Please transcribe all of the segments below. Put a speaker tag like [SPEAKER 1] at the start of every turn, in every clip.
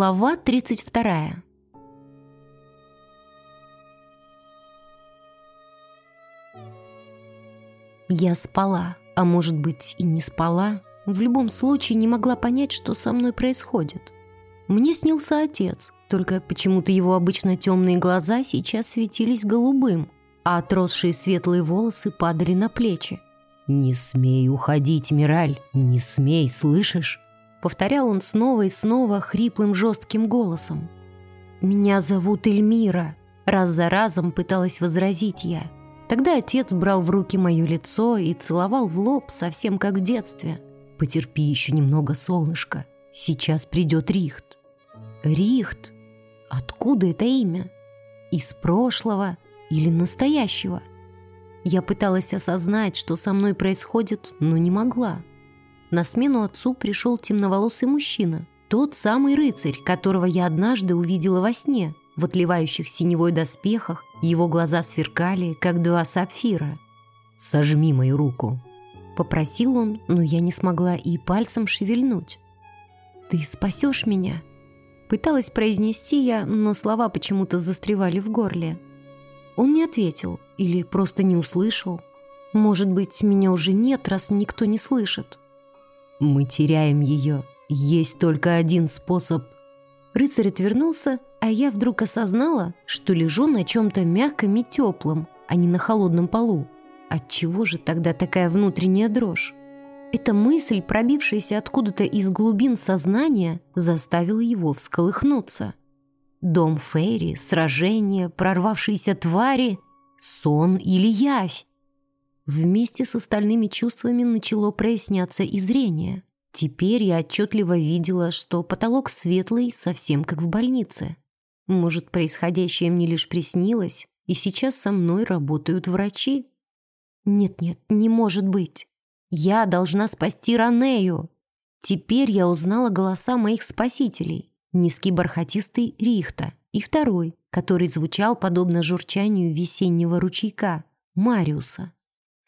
[SPEAKER 1] Глава 32. Я спала, а может быть и не спала. В любом случае не могла понять, что со мной происходит. Мне снился отец, только почему-то его обычно темные глаза сейчас светились голубым, а отросшие светлые волосы падали на плечи.
[SPEAKER 2] «Не смей уходить, Мираль, не смей, слышишь?»
[SPEAKER 1] Повторял он снова и снова хриплым жестким голосом. «Меня зовут Эльмира», — раз за разом пыталась возразить я. Тогда отец брал в руки мое лицо и целовал в лоб, совсем как в детстве.
[SPEAKER 2] «Потерпи еще немного, солнышко. Сейчас придет Рихт».
[SPEAKER 1] «Рихт? Откуда это имя? Из прошлого или настоящего?» Я пыталась осознать, что со мной происходит, но не могла. На смену отцу пришел темноволосый мужчина, тот самый рыцарь, которого я однажды увидела во сне. В отливающих синевой доспехах его глаза сверкали, как два сапфира.
[SPEAKER 2] «Сожми мою руку», —
[SPEAKER 1] попросил он, но я не смогла и пальцем шевельнуть. «Ты спасешь меня?» Пыталась произнести я, но слова почему-то застревали в горле. Он не ответил или просто не услышал. Может быть, меня уже нет, раз никто не слышит.
[SPEAKER 2] Мы теряем ее. Есть только один способ.
[SPEAKER 1] Рыцарь отвернулся, а я вдруг осознала, что лежу на чем-то мягком и теплом, а не на холодном полу. Отчего же тогда такая внутренняя дрожь? Эта мысль, пробившаяся откуда-то из глубин сознания, заставила его всколыхнуться. Дом Фейри, сражение, прорвавшиеся твари, сон или явь. Вместе с остальными чувствами начало проясняться и зрение. Теперь я отчетливо видела, что потолок светлый, совсем как в больнице. Может, происходящее мне лишь приснилось, и сейчас со мной работают врачи? Нет-нет, не может быть. Я должна спасти Ранею. Теперь я узнала голоса моих спасителей. Низкий бархатистый Рихта и второй, который звучал подобно журчанию весеннего ручейка, Мариуса.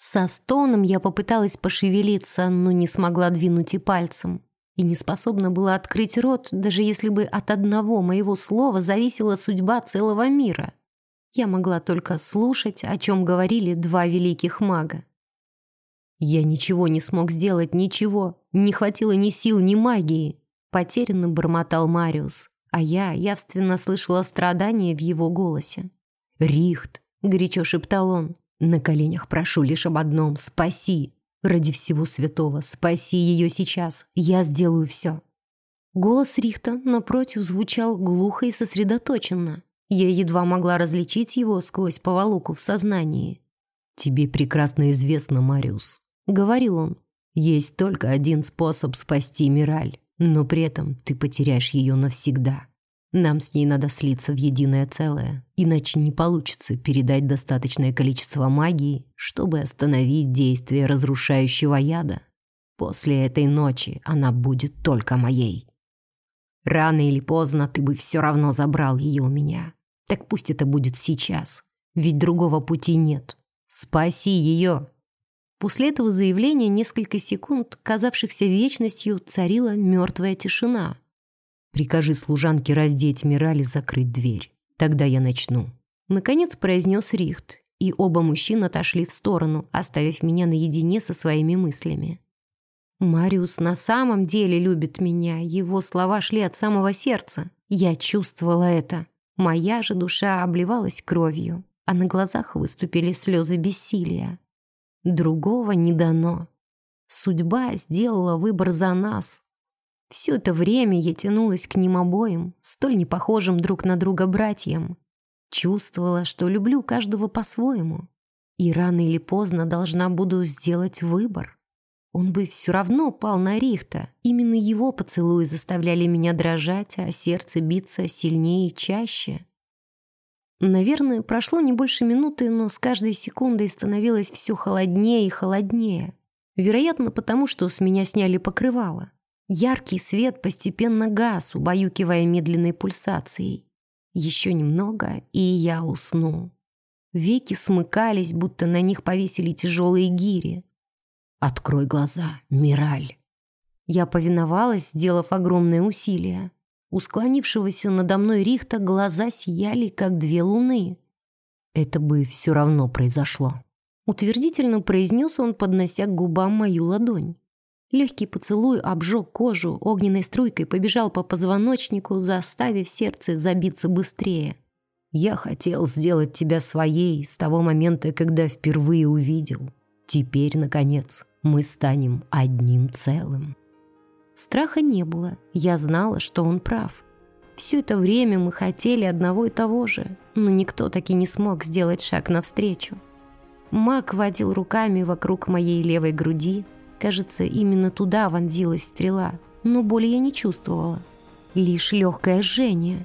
[SPEAKER 1] Со стоном я попыталась пошевелиться, но не смогла двинуть и пальцем. И не способна была открыть рот, даже если бы от одного моего слова зависела судьба целого мира. Я могла только слушать, о чем говорили два великих мага. Я ничего не смог сделать, ничего. Не хватило ни сил, ни магии. Потерянно бормотал Мариус, а я явственно слышала страдания в его голосе. «Рихт!» — горячо шептал он. На коленях прошу лишь об одном – спаси. Ради всего святого, спаси ее сейчас. Я сделаю все. Голос Рихта, напротив, звучал глухо и сосредоточенно. Я едва могла различить его сквозь поволоку в сознании.
[SPEAKER 2] «Тебе прекрасно известно, Мариус», — говорил он. «Есть только один способ спасти Мираль, но при этом ты потеряешь ее навсегда». Нам с ней надо слиться в единое целое, иначе не получится передать достаточное количество магии, чтобы остановить действие разрушающего яда. После этой ночи она будет только моей. Рано или поздно ты бы все равно забрал ее у меня. Так пусть это будет сейчас, ведь другого пути нет. Спаси ее!»
[SPEAKER 1] После этого заявления несколько секунд, казавшихся вечностью, царила мертвая тишина –
[SPEAKER 2] Прикажи служанке раздеть Мираль и закрыть дверь. Тогда я начну».
[SPEAKER 1] Наконец произнес Рихт, и оба мужчин отошли в сторону, оставив меня наедине со своими мыслями. «Мариус на самом деле любит меня, его слова шли от самого сердца. Я чувствовала это. Моя же душа обливалась кровью, а на глазах выступили слезы бессилия. Другого не дано. Судьба сделала выбор за нас, все это время я тянулась к ним обоим, столь непохожим друг на друга братьям. Чувствовала, что люблю каждого по-своему. И рано или поздно должна буду сделать выбор. Он бы все равно пал на Рихта. Именно его поцелуи заставляли меня дрожать, а сердце биться сильнее и чаще. Наверное, прошло не больше минуты, но с каждой секундой становилось все холоднее и холоднее. Вероятно, потому что с меня сняли покрывало. Яркий свет постепенно гас, убаюкивая медленной пульсацией. Еще немного, и я усну. Веки смыкались, будто на них повесили тяжелые гири.
[SPEAKER 2] «Открой глаза, Мираль!»
[SPEAKER 1] Я повиновалась, сделав огромные усилия. У склонившегося надо мной Рихта глаза сияли, как две луны.
[SPEAKER 2] «Это бы все равно произошло», —
[SPEAKER 1] утвердительно произнес он, поднося к губам мою ладонь. Легкий поцелуй обжег кожу, огненной струйкой побежал по позвоночнику, заставив сердце забиться быстрее.
[SPEAKER 2] «Я хотел сделать тебя своей с того момента, когда впервые увидел. Теперь, наконец, мы станем одним целым».
[SPEAKER 1] Страха не было, я знала, что он прав. Все это время мы хотели одного и того же, но никто таки не смог сделать шаг навстречу. Маг водил руками вокруг моей левой груди, Кажется, именно туда вонзилась стрела, но боли я не чувствовала. Лишь легкое жжение.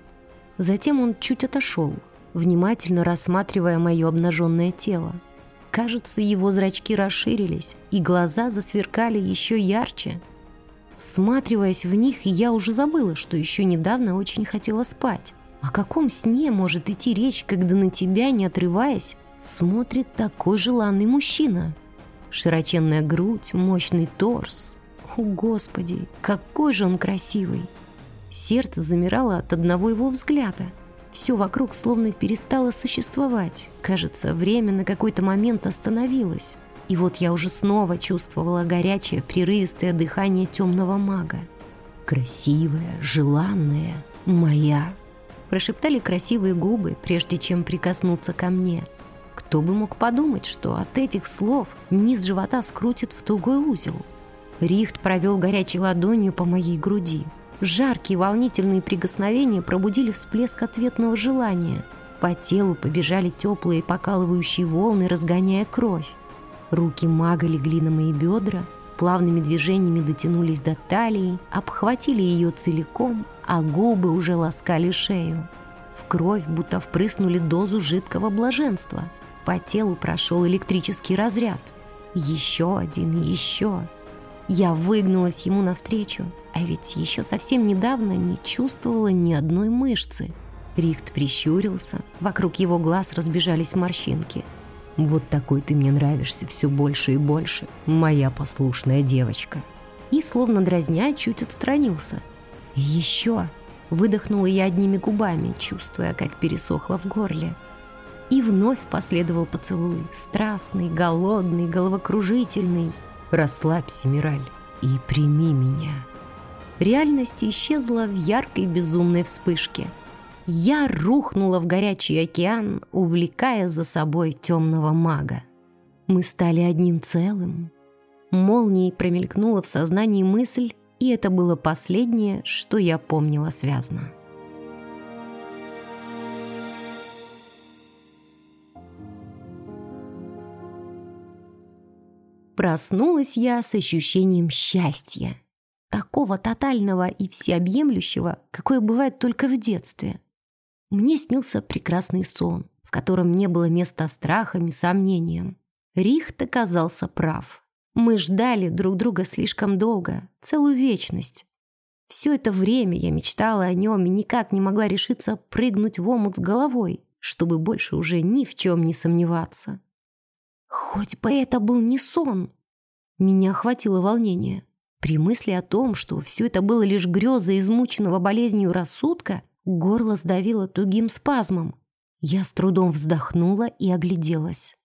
[SPEAKER 1] Затем он чуть отошел, внимательно рассматривая мое обнаженное тело. Кажется, его зрачки расширились, и глаза засверкали еще ярче. Всматриваясь в них, я уже забыла, что еще недавно очень хотела спать. О каком сне может идти речь, когда на тебя, не отрываясь, смотрит такой желанный мужчина?» Широченная грудь, мощный торс. О, Господи, какой же он красивый! Сердце замирало от одного его взгляда. Все вокруг словно перестало существовать. Кажется, время на какой-то момент остановилось. И вот я уже снова чувствовала горячее, прерывистое дыхание темного мага. «Красивая, желанная, моя!» Прошептали красивые губы, прежде чем прикоснуться ко мне – кто бы мог подумать, что от этих слов низ живота скрутит в тугой узел. Рихт провел горячей ладонью по моей груди. Жаркие волнительные прикосновения пробудили всплеск ответного желания. По телу побежали теплые покалывающие волны, разгоняя кровь. Руки мага легли на мои бедра, плавными движениями дотянулись до талии, обхватили ее целиком, а губы уже ласкали шею. В кровь будто впрыснули дозу жидкого блаженства – по телу прошел электрический разряд. Еще один, еще. Я выгнулась ему навстречу, а ведь еще совсем недавно не чувствовала ни одной мышцы. Рихт прищурился, вокруг его глаз разбежались морщинки.
[SPEAKER 2] «Вот такой ты мне нравишься все больше и больше, моя послушная девочка».
[SPEAKER 1] И, словно дразня, чуть отстранился. «Еще!» Выдохнула я одними губами, чувствуя, как пересохло в горле. И вновь последовал поцелуй, страстный, голодный, головокружительный.
[SPEAKER 2] «Расслабься, Мираль, и прими меня».
[SPEAKER 1] Реальность исчезла в яркой безумной вспышке. Я рухнула в горячий океан, увлекая за собой темного мага. Мы стали одним целым. Молнией промелькнула в сознании мысль, и это было последнее, что я помнила связно. Проснулась я с ощущением счастья. Такого тотального и всеобъемлющего, какое бывает только в детстве. Мне снился прекрасный сон, в котором не было места страхам и сомнениям. Рихт оказался прав. Мы ждали друг друга слишком долго, целую вечность. Все это время я мечтала о нем и никак не могла решиться прыгнуть в омут с головой, чтобы больше уже ни в чем не сомневаться. Хоть бы это был не сон. Меня охватило волнение. При мысли о том, что все это было лишь греза измученного болезнью рассудка, горло сдавило тугим спазмом. Я с трудом вздохнула и огляделась.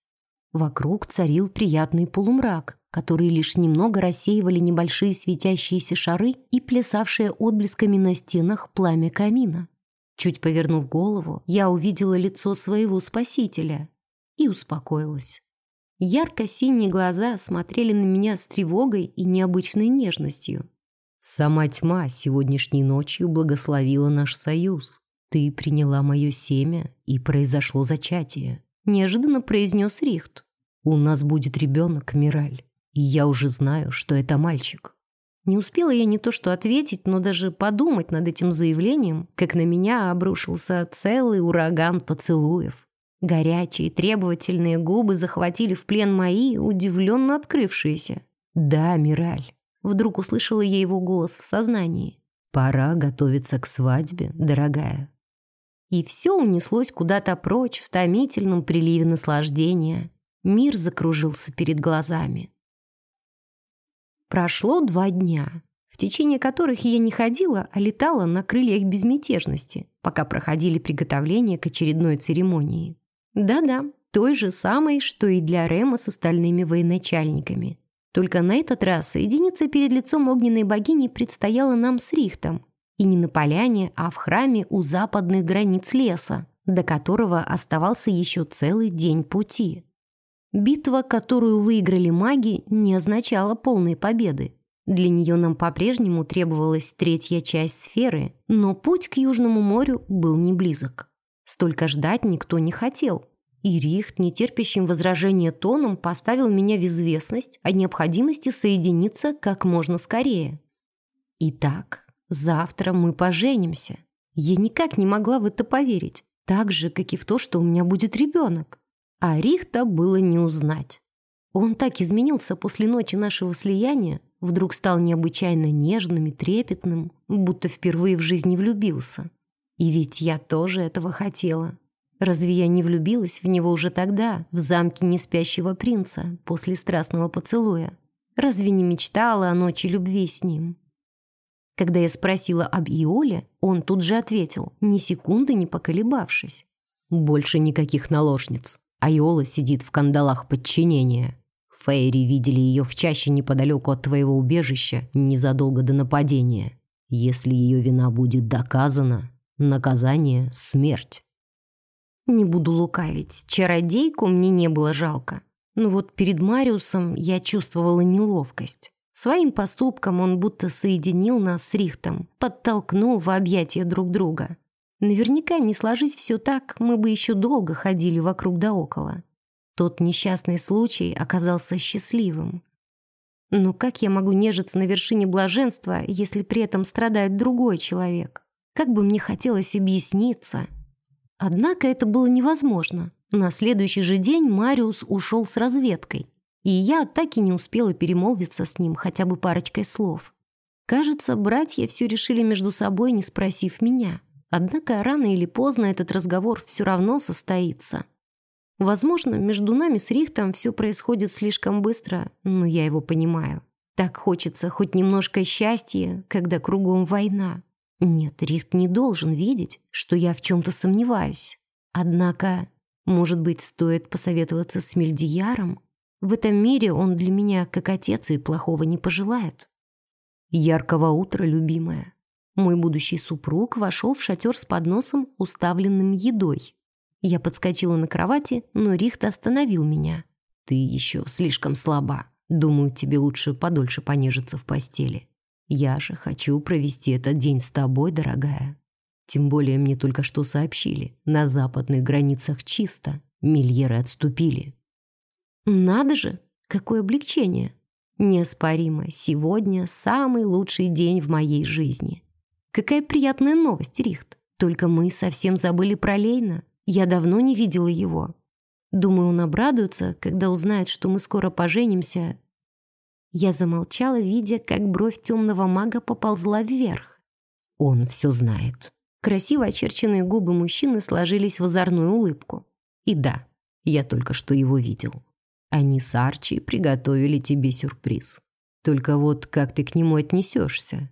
[SPEAKER 1] Вокруг царил приятный полумрак, который лишь немного рассеивали небольшие светящиеся шары и плясавшие отблесками на стенах пламя камина. Чуть повернув голову, я увидела лицо своего спасителя и успокоилась. Ярко-синие глаза смотрели на меня с тревогой и необычной нежностью.
[SPEAKER 2] «Сама тьма сегодняшней ночью благословила наш союз. Ты приняла мое семя, и произошло зачатие», —
[SPEAKER 1] неожиданно произнес Рихт.
[SPEAKER 2] «У нас будет ребенок, Мираль, и я уже знаю, что это мальчик».
[SPEAKER 1] Не успела я не то что ответить, но даже подумать над этим заявлением, как на меня обрушился целый ураган поцелуев. Горячие, требовательные губы захватили в плен мои, удивленно открывшиеся.
[SPEAKER 2] «Да, Мираль», —
[SPEAKER 1] вдруг услышала я его голос в сознании.
[SPEAKER 2] «Пора готовиться к свадьбе, дорогая».
[SPEAKER 1] И все унеслось куда-то прочь в томительном приливе наслаждения. Мир закружился перед глазами. Прошло два дня. в течение которых я не ходила, а летала на крыльях безмятежности, пока проходили приготовления к очередной церемонии. Да-да, той же самой, что и для Рема с остальными военачальниками. Только на этот раз соединиться перед лицом огненной богини предстояло нам с Рихтом. И не на поляне, а в храме у западных границ леса, до которого оставался еще целый день пути. Битва, которую выиграли маги, не означала полной победы. Для нее нам по-прежнему требовалась третья часть сферы, но путь к Южному морю был не близок. Столько ждать никто не хотел. И Рихт, нетерпящим возражения тоном, поставил меня в известность о необходимости соединиться как можно скорее. Итак, завтра мы поженимся. Я никак не могла в это поверить, так же, как и в то, что у меня будет ребенок. А Рихта было не узнать. Он так изменился после ночи нашего слияния, вдруг стал необычайно нежным и трепетным, будто впервые в жизни влюбился. И ведь я тоже этого хотела. Разве я не влюбилась в него уже тогда, в замке неспящего принца, после страстного поцелуя? Разве не мечтала о ночи любви с ним? Когда я спросила об Иоле, он тут же ответил, ни секунды не поколебавшись.
[SPEAKER 2] «Больше никаких наложниц. Айола сидит в кандалах подчинения. Фейри видели ее в чаще неподалеку от твоего убежища незадолго до нападения. Если ее вина будет доказана, наказание — смерть».
[SPEAKER 1] Не буду лукавить, чародейку мне не было жалко. Но вот перед Мариусом я чувствовала неловкость. Своим поступком он будто соединил нас с Рихтом, подтолкнул в объятия друг друга. Наверняка, не сложись все так, мы бы еще долго ходили вокруг да около. Тот несчастный случай оказался счастливым. Но как я могу нежиться на вершине блаженства, если при этом страдает другой человек? Как бы мне хотелось объясниться — Однако это было невозможно. На следующий же день Мариус ушел с разведкой, и я так и не успела перемолвиться с ним хотя бы парочкой слов. Кажется, братья все решили между собой, не спросив меня. Однако рано или поздно этот разговор все равно состоится. Возможно, между нами с Рихтом все происходит слишком быстро, но я его понимаю. Так хочется хоть немножко счастья, когда кругом война. Нет, Рихт не должен видеть, что я в чем-то сомневаюсь. Однако, может быть, стоит посоветоваться с Мельдияром? В этом мире он для меня как отец и плохого не пожелает. Яркого утра, любимая. Мой будущий супруг вошел в шатер с подносом, уставленным едой. Я подскочила на кровати, но Рихт остановил меня. «Ты еще слишком слаба. Думаю, тебе лучше подольше понежиться в постели». Я же хочу провести этот день с тобой, дорогая. Тем более мне только что сообщили, на западных границах чисто, мильеры отступили. Надо же, какое облегчение. Неоспоримо, сегодня самый лучший день в моей жизни. Какая приятная новость, Рихт. Только мы совсем забыли про Лейна. Я давно не видела его. Думаю, он обрадуется, когда узнает, что мы скоро поженимся, я замолчала, видя, как бровь темного мага поползла вверх. Он все знает. Красиво очерченные губы мужчины сложились в озорную улыбку. И да, я только что его видел. Они с Арчи приготовили тебе сюрприз. Только вот как ты к нему отнесешься?